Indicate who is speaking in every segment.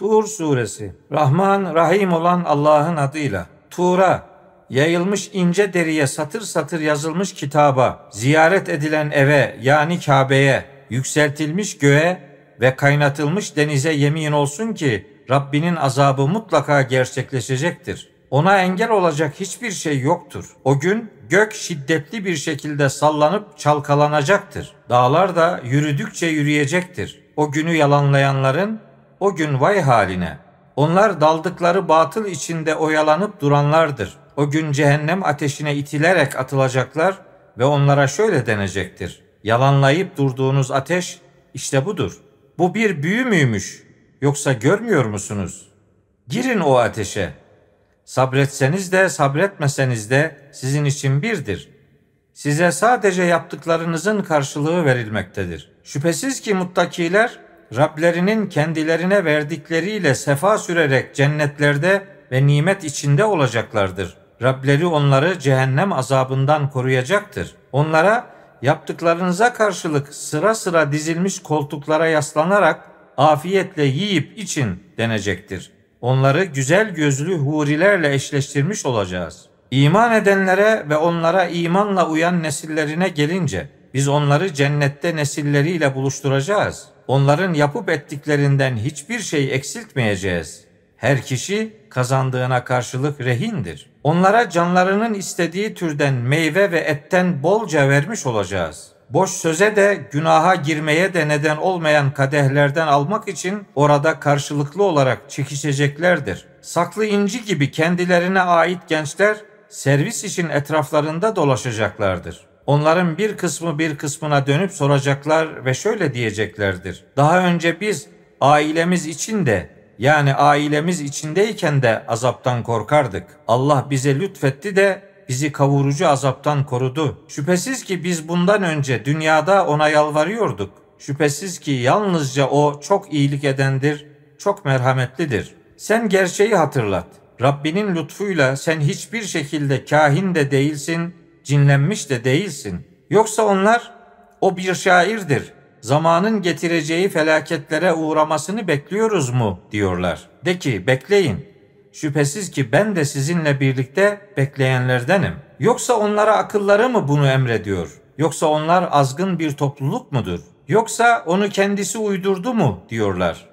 Speaker 1: Tur suresi. Rahman, Rahim olan Allah'ın adıyla. Tur'a, yayılmış ince deriye satır satır yazılmış kitaba, ziyaret edilen eve yani Kabe'ye, yükseltilmiş göğe ve kaynatılmış denize yemin olsun ki Rabbinin azabı mutlaka gerçekleşecektir. Ona engel olacak hiçbir şey yoktur. O gün gök şiddetli bir şekilde sallanıp çalkalanacaktır. Dağlar da yürüdükçe yürüyecektir. O günü yalanlayanların o gün vay haline. Onlar daldıkları batıl içinde oyalanıp duranlardır. O gün cehennem ateşine itilerek atılacaklar ve onlara şöyle denecektir. Yalanlayıp durduğunuz ateş işte budur. Bu bir büyü müymüş? Yoksa görmüyor musunuz? Girin o ateşe. Sabretseniz de sabretmeseniz de sizin için birdir. Size sadece yaptıklarınızın karşılığı verilmektedir. Şüphesiz ki muttakiler Rablerinin kendilerine verdikleriyle sefa sürerek cennetlerde ve nimet içinde olacaklardır. Rableri onları cehennem azabından koruyacaktır. Onlara yaptıklarınıza karşılık sıra sıra dizilmiş koltuklara yaslanarak afiyetle yiyip için denecektir. Onları güzel gözlü hurilerle eşleştirmiş olacağız. İman edenlere ve onlara imanla uyan nesillerine gelince biz onları cennette nesilleriyle buluşturacağız. Onların yapıp ettiklerinden hiçbir şey eksiltmeyeceğiz. Her kişi kazandığına karşılık rehindir. Onlara canlarının istediği türden meyve ve etten bolca vermiş olacağız. Boş söze de günaha girmeye de neden olmayan kadehlerden almak için orada karşılıklı olarak çekişeceklerdir. Saklı inci gibi kendilerine ait gençler servis için etraflarında dolaşacaklardır. Onların bir kısmı bir kısmına dönüp soracaklar ve şöyle diyeceklerdir. Daha önce biz ailemiz için de yani ailemiz içindeyken de azaptan korkardık. Allah bize lütfetti de bizi kavurucu azaptan korudu. Şüphesiz ki biz bundan önce dünyada ona yalvarıyorduk. Şüphesiz ki yalnızca o çok iyilik edendir, çok merhametlidir. Sen gerçeği hatırlat. Rabbinin lütfuyla sen hiçbir şekilde kahin de değilsin, cinlenmiş de değilsin. Yoksa onlar o bir şairdir. Zamanın getireceği felaketlere uğramasını bekliyoruz mu diyorlar. De ki bekleyin. Şüphesiz ki ben de sizinle birlikte bekleyenlerdenim. Yoksa onlara akılları mı bunu emrediyor? Yoksa onlar azgın bir topluluk mudur? Yoksa onu kendisi uydurdu mu diyorlar.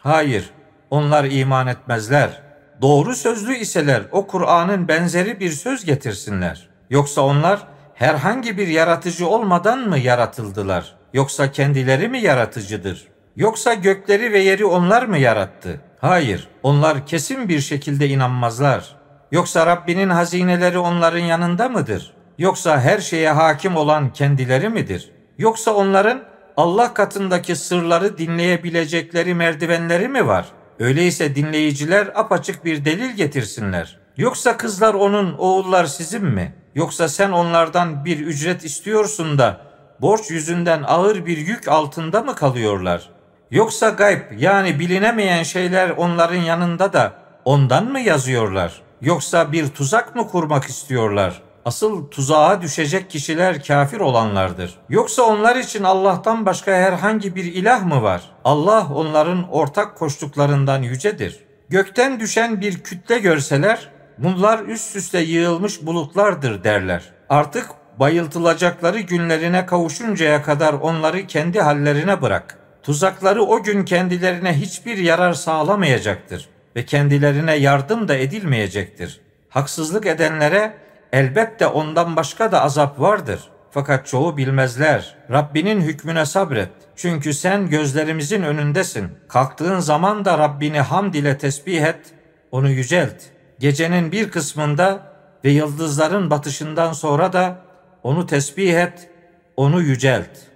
Speaker 1: Hayır, onlar iman etmezler. Doğru sözlü iseler o Kur'an'ın benzeri bir söz getirsinler. Yoksa onlar herhangi bir yaratıcı olmadan mı yaratıldılar? Yoksa kendileri mi yaratıcıdır? Yoksa gökleri ve yeri onlar mı yarattı? Hayır, onlar kesin bir şekilde inanmazlar. Yoksa Rabbinin hazineleri onların yanında mıdır? Yoksa her şeye hakim olan kendileri midir? Yoksa onların Allah katındaki sırları dinleyebilecekleri merdivenleri mi var? Öyleyse dinleyiciler apaçık bir delil getirsinler. Yoksa kızlar onun, oğullar sizin mi? Yoksa sen onlardan bir ücret istiyorsun da borç yüzünden ağır bir yük altında mı kalıyorlar? Yoksa gayb yani bilinemeyen şeyler onların yanında da ondan mı yazıyorlar? Yoksa bir tuzak mı kurmak istiyorlar? Asıl tuzağa düşecek kişiler kafir olanlardır. Yoksa onlar için Allah'tan başka herhangi bir ilah mı var? Allah onların ortak koştuklarından yücedir. Gökten düşen bir kütle görseler bunlar üst üste yığılmış bulutlardır derler. Artık bayıltılacakları günlerine kavuşuncaya kadar onları kendi hallerine bırak. Tuzakları o gün kendilerine hiçbir yarar sağlamayacaktır ve kendilerine yardım da edilmeyecektir. Haksızlık edenlere elbette ondan başka da azap vardır. Fakat çoğu bilmezler. Rabbinin hükmüne sabret. Çünkü sen gözlerimizin önündesin. Kalktığın zaman da Rabbini hamd ile tesbih et, onu yücelt. Gecenin bir kısmında ve yıldızların batışından sonra da onu tesbih et, onu yücelt.''